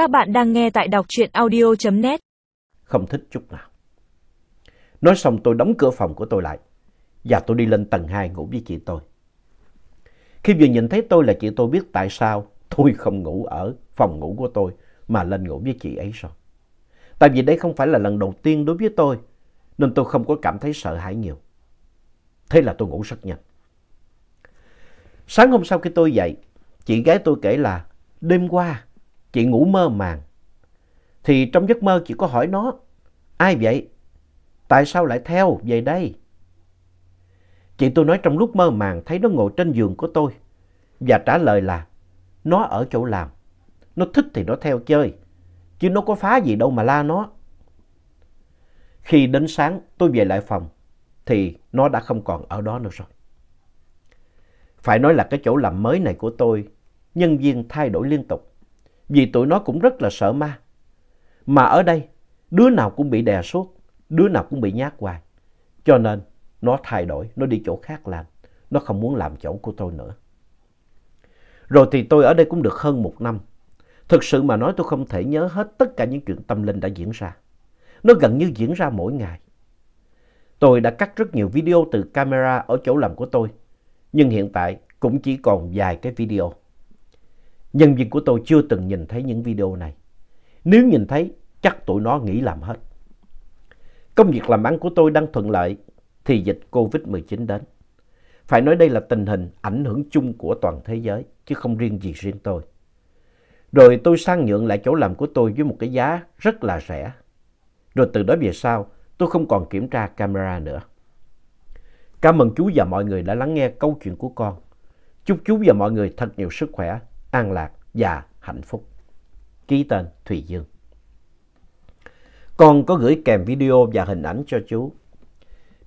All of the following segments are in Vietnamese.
Các bạn đang nghe tại đọc truyện audio.net. Không thích chút nào. Nói xong tôi đóng cửa phòng của tôi lại và tôi đi lên tầng 2 ngủ với chị tôi. Khi vừa nhìn thấy tôi là chị tôi biết tại sao tôi không ngủ ở phòng ngủ của tôi mà lên ngủ với chị ấy rồi. Tại vì đây không phải là lần đầu tiên đối với tôi nên tôi không có cảm thấy sợ hãi nhiều. Thế là tôi ngủ rất nhanh. Sáng hôm sau khi tôi dậy, chị gái tôi kể là đêm qua chị ngủ mơ màng. Thì trong giấc mơ chị có hỏi nó, ai vậy? Tại sao lại theo về đây? Chị tôi nói trong lúc mơ màng thấy nó ngồi trên giường của tôi và trả lời là nó ở chỗ làm. Nó thích thì nó theo chơi, chứ nó có phá gì đâu mà la nó. Khi đến sáng tôi về lại phòng thì nó đã không còn ở đó nữa rồi. Phải nói là cái chỗ làm mới này của tôi, nhân viên thay đổi liên tục. Vì tụi nó cũng rất là sợ ma. Mà ở đây, đứa nào cũng bị đè suốt, đứa nào cũng bị nhát hoài. Cho nên nó thay đổi, nó đi chỗ khác làm. Nó không muốn làm chỗ của tôi nữa. Rồi thì tôi ở đây cũng được hơn một năm. Thực sự mà nói tôi không thể nhớ hết tất cả những chuyện tâm linh đã diễn ra. Nó gần như diễn ra mỗi ngày. Tôi đã cắt rất nhiều video từ camera ở chỗ làm của tôi. Nhưng hiện tại cũng chỉ còn vài cái video. Nhân viên của tôi chưa từng nhìn thấy những video này. Nếu nhìn thấy, chắc tụi nó nghĩ làm hết. Công việc làm ăn của tôi đang thuận lợi thì dịch Covid-19 đến. Phải nói đây là tình hình ảnh hưởng chung của toàn thế giới, chứ không riêng gì riêng tôi. Rồi tôi sang nhượng lại chỗ làm của tôi với một cái giá rất là rẻ. Rồi từ đó về sau, tôi không còn kiểm tra camera nữa. Cảm ơn chú và mọi người đã lắng nghe câu chuyện của con. Chúc chú và mọi người thật nhiều sức khỏe, an lạc và hạnh phúc. Ký tên Thùy Dương. Con có gửi kèm video và hình ảnh cho chú.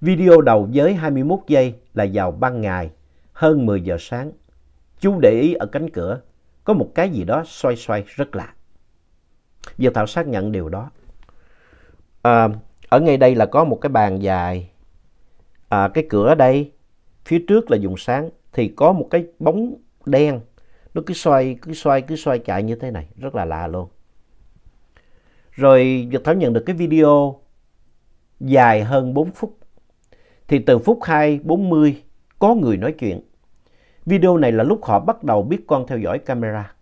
Video đầu với 21 giây là vào ban ngày, hơn 10 giờ sáng. Chú để ý ở cánh cửa, có một cái gì đó xoay xoay rất lạ. Giờ Thảo xác nhận điều đó. À, ở ngay đây là có một cái bàn dài. À, cái cửa ở đây, phía trước là dùng sáng, thì có một cái bóng đen. Nó cứ xoay, cứ xoay, cứ xoay chạy như thế này. Rất là lạ luôn. Rồi Nhật Thảo nhận được cái video dài hơn 4 phút. Thì từ phút 2.40 có người nói chuyện. Video này là lúc họ bắt đầu biết con theo dõi camera.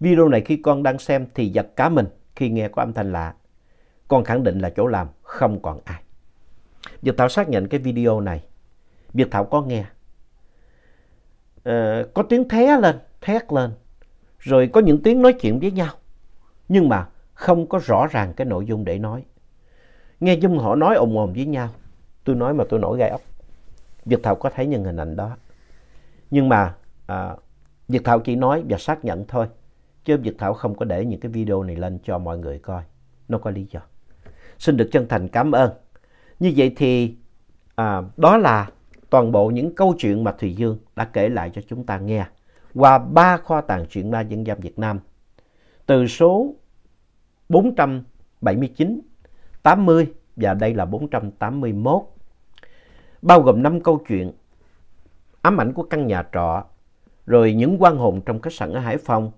Video này khi con đang xem thì giật cá mình khi nghe có âm thanh lạ. Con khẳng định là chỗ làm không còn ai. Việt Thảo xác nhận cái video này. Việt Thảo có nghe. À, có tiếng thé lên, thét lên. Rồi có những tiếng nói chuyện với nhau. Nhưng mà không có rõ ràng cái nội dung để nói. Nghe chung họ nói ồn ồn với nhau. Tôi nói mà tôi nổi gai ốc. Việt Thảo có thấy những hình ảnh đó. Nhưng mà à, Việt Thảo chỉ nói và xác nhận thôi. Chứ Việt Thảo không có để những cái video này lên cho mọi người coi. Nó có lý do. Xin được chân thành cảm ơn. Như vậy thì à, đó là toàn bộ những câu chuyện mà Thùy Dương đã kể lại cho chúng ta nghe qua ba kho tàng truyện ma dân gian Việt Nam. Từ số 479, 80 và đây là 481. Bao gồm 5 câu chuyện ám ảnh của căn nhà trọ, rồi những quan hồn trong khách sạn ở Hải Phòng,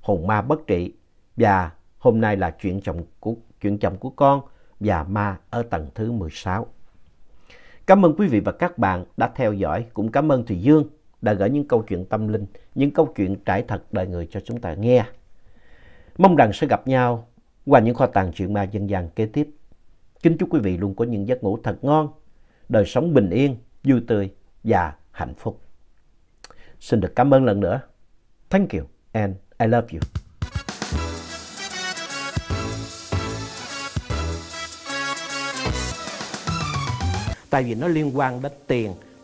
hồn ma bất trị và hôm nay là chuyện chồng của, chuyện chồng của con và ma ở tầng thứ 16. Cảm ơn quý vị và các bạn đã theo dõi. Cũng cảm ơn Thùy Dương đã gửi những câu chuyện tâm linh, những câu chuyện trải thật đời người cho chúng ta nghe. Mong rằng sẽ gặp nhau qua những kho tàng chuyện ma dân gian kế tiếp. Kính chúc quý vị luôn có những giấc ngủ thật ngon, đời sống bình yên, vui tươi và hạnh phúc. Xin được cảm ơn lần nữa. Thank you and I love you. Tại vì nó liên quan đến tiền,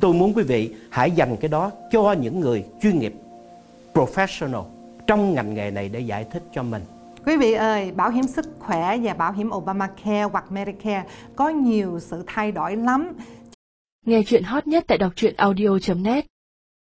Tôi muốn quý vị hãy dành cái đó cho những người chuyên nghiệp, professional trong ngành nghề này để giải thích cho mình. Quý vị ơi, bảo hiểm sức khỏe và bảo hiểm Obamacare hoặc Medicare có nhiều sự thay đổi lắm. Nghe chuyện hot nhất tại đọc truyện audio.net